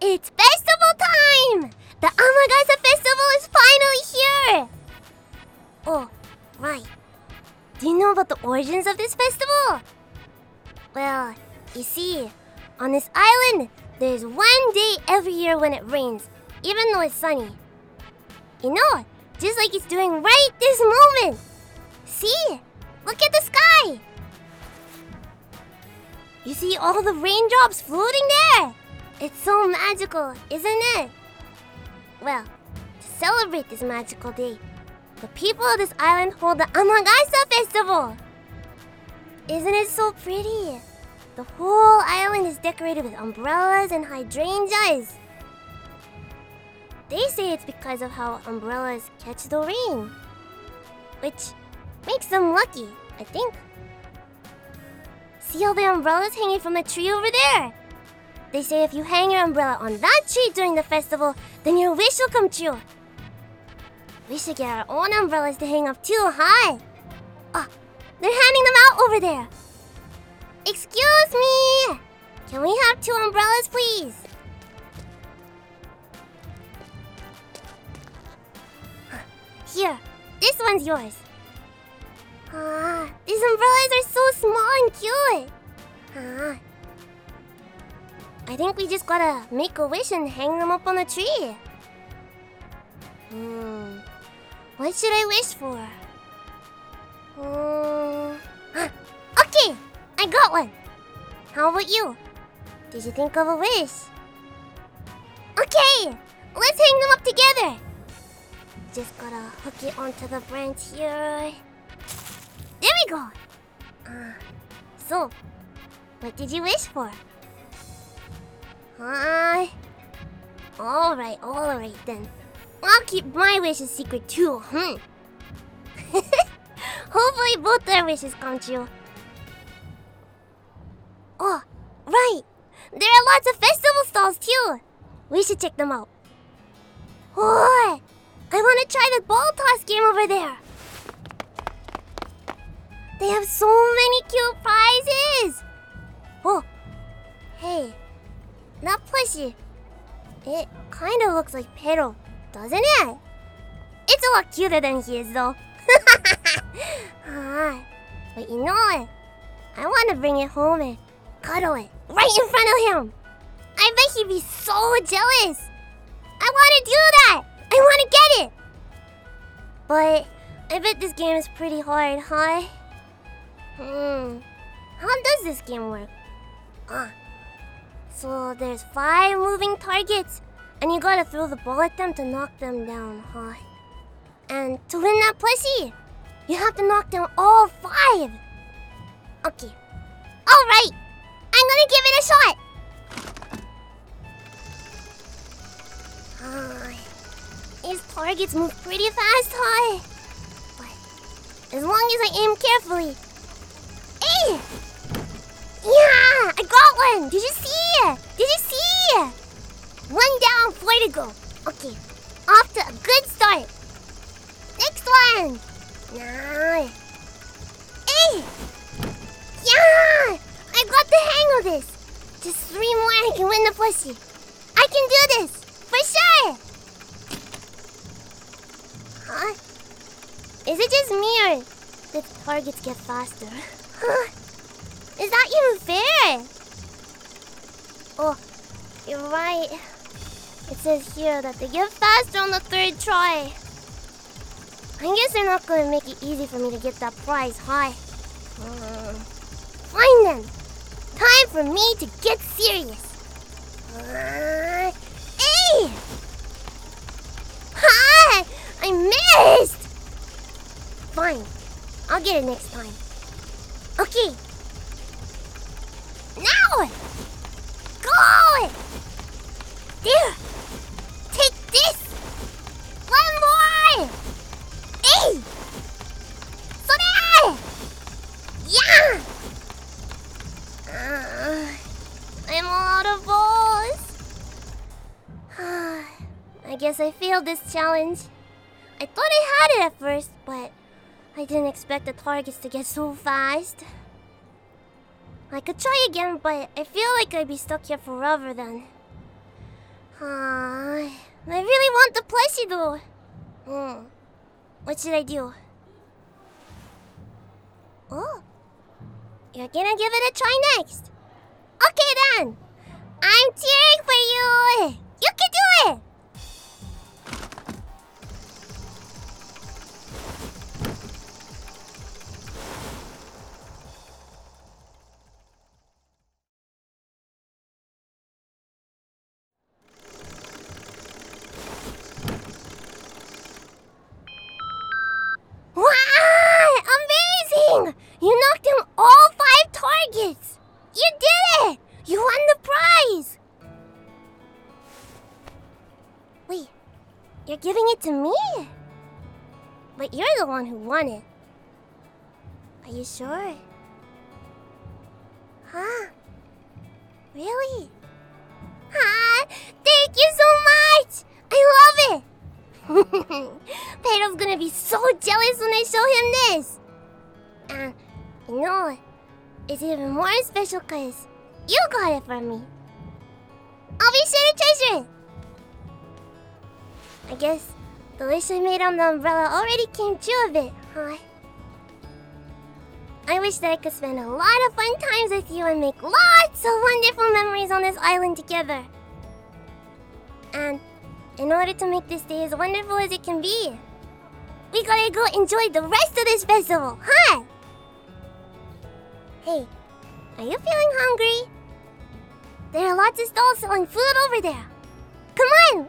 It's festival time! The Amagasa festival is finally here! Oh, right. Do you know about the origins of this festival? Well, you see, on this island, there's one day every year when it rains, even though it's sunny. You know, just like it's doing right this moment. See? Look at the sky! You see all the raindrops floating there? It's so magical, isn't it? Well, to celebrate this magical day, the people of this island hold the Amagasa Festival. Isn't it so pretty? The whole island is decorated with umbrellas and hydrangeas. They say it's because of how umbrellas catch the rain, which makes them lucky, I think. See all the umbrellas hanging from the tree over there? They say if you hang your umbrella on that tree during the festival, then your wish will come true. We should get our own umbrellas to hang up too high. Oh, they're handing them out over there. Excuse me! Can we have two umbrellas, please? Here, this one's yours. Ah, these umbrellas are so small and cute. Ah. I think we just gotta make a wish and hang them up on the tree. Hmm. What should I wish for? Hmm. Okay, I got one. How about you? Did you think of a wish? Okay, let's hang them up together. Just gotta hook it onto the branch here. There we go. Uh, so, what did you wish for? Hi. Alright, alright then. I'll keep my wish a secret too, hmm. Hopefully both our wishes come true. Oh, right. There are lots of festival stalls too. We should check them out. Oh, I want to try the ball toss game over there. They have so many cute prizes. Oh, hey, that plushie. It kind of looks like Pero, doesn't it? It's a lot cuter than he is, though. ah, but you know what? I want to bring it home and cuddle it right in front of him. I bet he'd be so jealous. I want to do that. I want to get it. But I bet this game is pretty hard, huh? Hmm. How does this game work? Ah. So there's five moving targets, and you gotta throw the ball at them to knock them down, huh? And to win that plushie, you have to knock down all five. Okay. Alright. I'm gonna give it a shot. Ah, these targets move pretty fast, huh? But as long as I aim carefully. Hey! Yeah! I got one! Did you see Did you see? One down, four to go. Okay. Off to a good start. Next one! Nice. Hey! Yeah! I got the hang of this. Just three more and I can win the plushie. I can do this! For sure! Huh? Is it just me or the targets get faster? Huh? Is that even fair? Oh, you're right. It says here that they get faster on the third try. I guess they're not going to make it easy for me to get that prize, huh? Hmm. Fine then. Time for me to get serious. Uh, hey! Hi! I missed! Fine. I'll get it next time. Okay. Now! Go! There! Take this! One more! Hey! So there! Yeah! Uh, I'm out of balls. I guess I failed this challenge. I thought I had it at first, but I didn't expect the targets to get so fast. I could try again, but I feel like I'd be stuck here forever then. Uh, I really want the plushie though. Hmm. What should I do? Oh. You're gonna give it a try next. Okay then. I'm cheering for you. You can do it. One who won it. Are you sure? Huh? Really? Ah, thank you so much! I love it! Pero's gonna be so jealous when I show him this. And you know? It's even more special because you got it from me. I'll be sure to treasure it. I guess the wish I made on the umbrella already came true a bit, huh? I wish that I could spend a lot of fun times with you and make lots of wonderful memories on this island together. And in order to make this day as wonderful as it can be, we gotta go enjoy the rest of this festival, huh? Hey, are you feeling hungry? There are lots of stalls selling food over there. Come on,